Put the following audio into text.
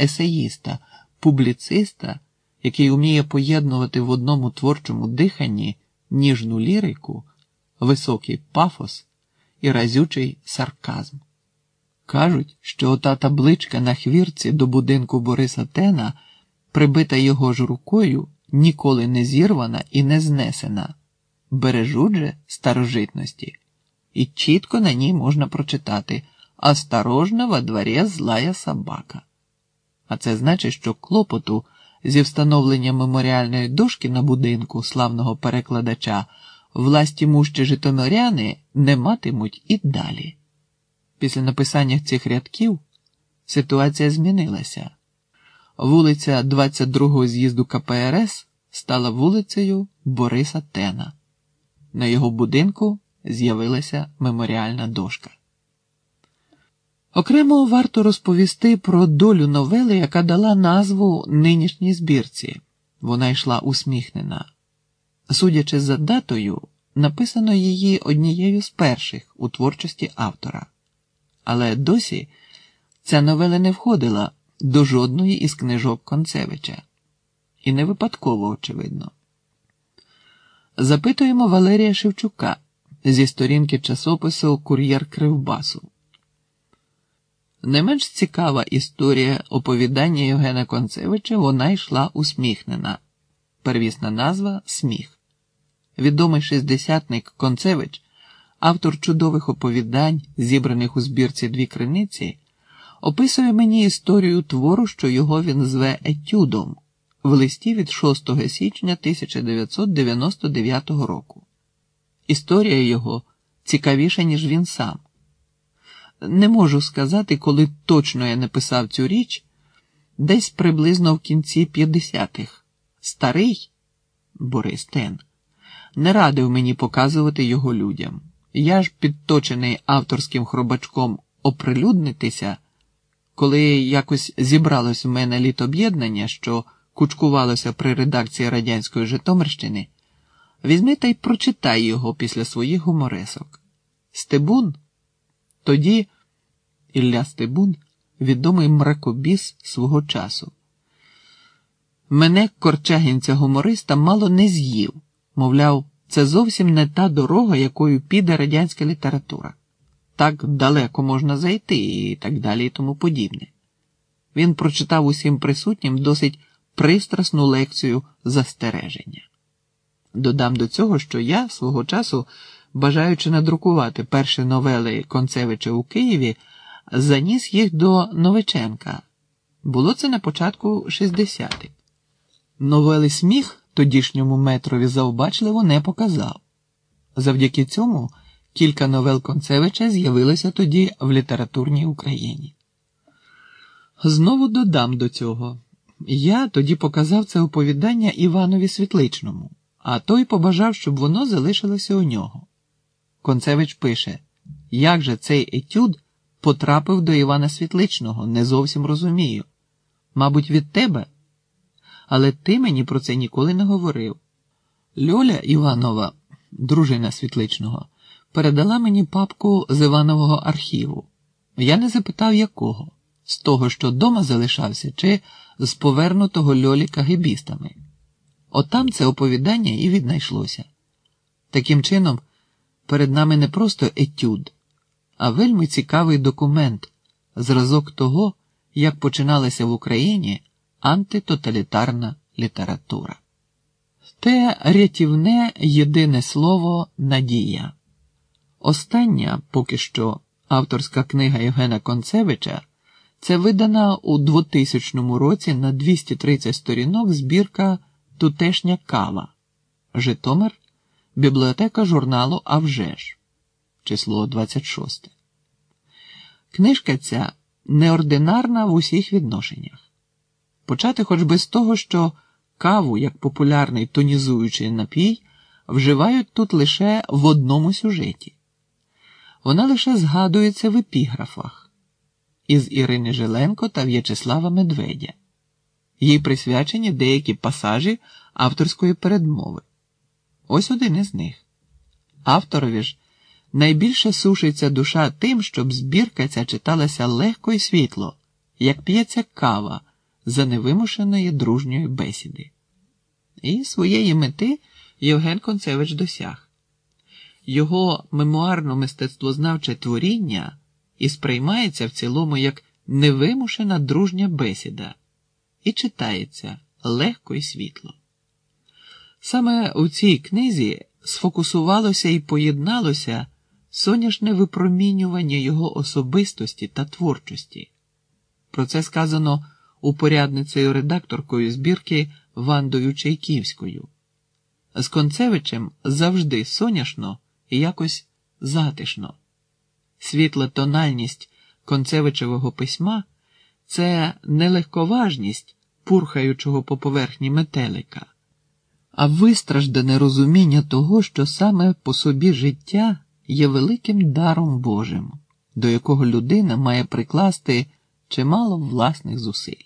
есеїста, публіциста, який уміє поєднувати в одному творчому диханні ніжну лірику, високий пафос і разючий сарказм. Кажуть, що ота табличка на хвірці до будинку Бориса Тена, прибита його ж рукою, ніколи не зірвана і не знесена, бережуть же старожитності, і чітко на ній можна прочитати «Осторожно, во дворі злая собака. А це значить, що клопоту зі встановлення меморіальної дошки на будинку славного перекладача власті мущі житомиряни не матимуть і далі. Після написання цих рядків ситуація змінилася. Вулиця 22-го з'їзду КПРС стала вулицею Бориса Тена. На його будинку з'явилася меморіальна дошка. Окремо варто розповісти про долю новели, яка дала назву нинішній збірці. Вона йшла усміхнена. Судячи за датою, написано її однією з перших у творчості автора. Але досі ця новела не входила до жодної із книжок Концевича. І не випадково, очевидно. Запитуємо Валерія Шевчука зі сторінки часопису Кур'єр Кривбасу. Не менш цікава історія оповідання Євгена Концевича вона йшла усміхнена. Первісна назва Сміх. Відомий шістдесятник Концевич, автор чудових оповідань, зібраних у збірці Дві криниці, описує мені історію твору, що його він зве Етюдом в листі від 6 січня 1999 року. Історія його цікавіша, ніж він сам. Не можу сказати, коли точно я написав цю річ, десь приблизно в кінці 50-х. Старий Борис Тен не радив мені показувати його людям. Я ж, підточений авторським хробачком оприлюднитися, коли якось зібралось в мене літоб'єднання, що кучкувалося при редакції радянської Житомирщини, візьми та й прочитай його після своїх гуморесок. Стебун. Тоді Ілля Стебун, відомий мракобіс свого часу. Мене корчагінця гумориста мало не з'їв, мовляв, це зовсім не та дорога, якою піде радянська література. Так далеко можна зайти і так далі і тому подібне. Він прочитав усім присутнім досить пристрасну лекцію застереження. Додам до цього, що я свого часу бажаючи надрукувати перші новели Концевича у Києві, заніс їх до Новиченка. Було це на початку 60-х. Новели сміх тодішньому метрові завбачливо не показав. Завдяки цьому кілька новел Концевича з'явилося тоді в літературній Україні. Знову додам до цього. Я тоді показав це оповідання Іванові Світличному, а той побажав, щоб воно залишилося у нього. Концевич пише, як же цей етюд потрапив до Івана Світличного, не зовсім розумію. Мабуть, від тебе? Але ти мені про це ніколи не говорив. Льоля Іванова, дружина Світличного, передала мені папку з Іванового архіву. Я не запитав, якого, з того, що дома залишався, чи з повернутого льолі кагибістами. Отам це оповідання і віднайшлося. Таким чином, перед нами не просто етюд, а вельми цікавий документ, зразок того, як починалася в Україні антитоталітарна література. Те рятівне єдине слово надія. Остання, поки що, авторська книга Євгена Концевича це видана у 2000 році на 230 сторінок збірка Тутешня кава Житомир. Бібліотека журналу «Авжеж», число 26. Книжка ця неординарна в усіх відношеннях. Почати хоч би з того, що каву як популярний тонізуючий напій вживають тут лише в одному сюжеті. Вона лише згадується в епіграфах із Ірини Жиленко та В'ячеслава Медведя. Їй присвячені деякі пасажі авторської передмови. Ось один із них. Авторові ж найбільше сушиться душа тим, щоб збірка ця читалася легко і світло, як п'ється кава за невимушеної дружньої бесіди. І своєї мети Євген Концевич досяг. Його мемуарно мистецтвознавче творіння і сприймається в цілому як невимушена дружня бесіда і читається легко і світло. Саме у цій книзі сфокусувалося і поєдналося соняшне випромінювання його особистості та творчості. Про це сказано упорядницею редакторкою збірки Вандою Чайківською. З Концевичем завжди соняшно і якось затишно. Світла тональність Концевичевого письма це не легковажність пурхаючого по поверхні метелика, а вистраждане розуміння того, що саме по собі життя є великим даром Божим, до якого людина має прикласти чимало власних зусиль.